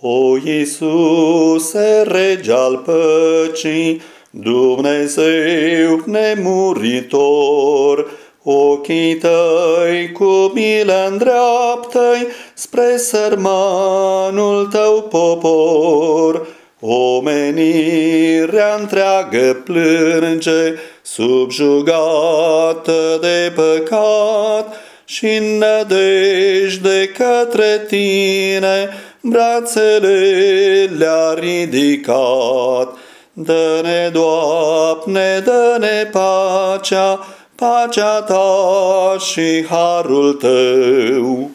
O Iisuse, rege al păcii, Dumnezeu nemuritor, ochii tăi cu milă îndreaptă spre sărmanul tău popor. Omenirea întreagă plânge, subjugată de păcat, și în nădejde către tine brațele le-a ridicat. Dă-ne, Doamne, dă-ne pacea, pacea ta și harul tău.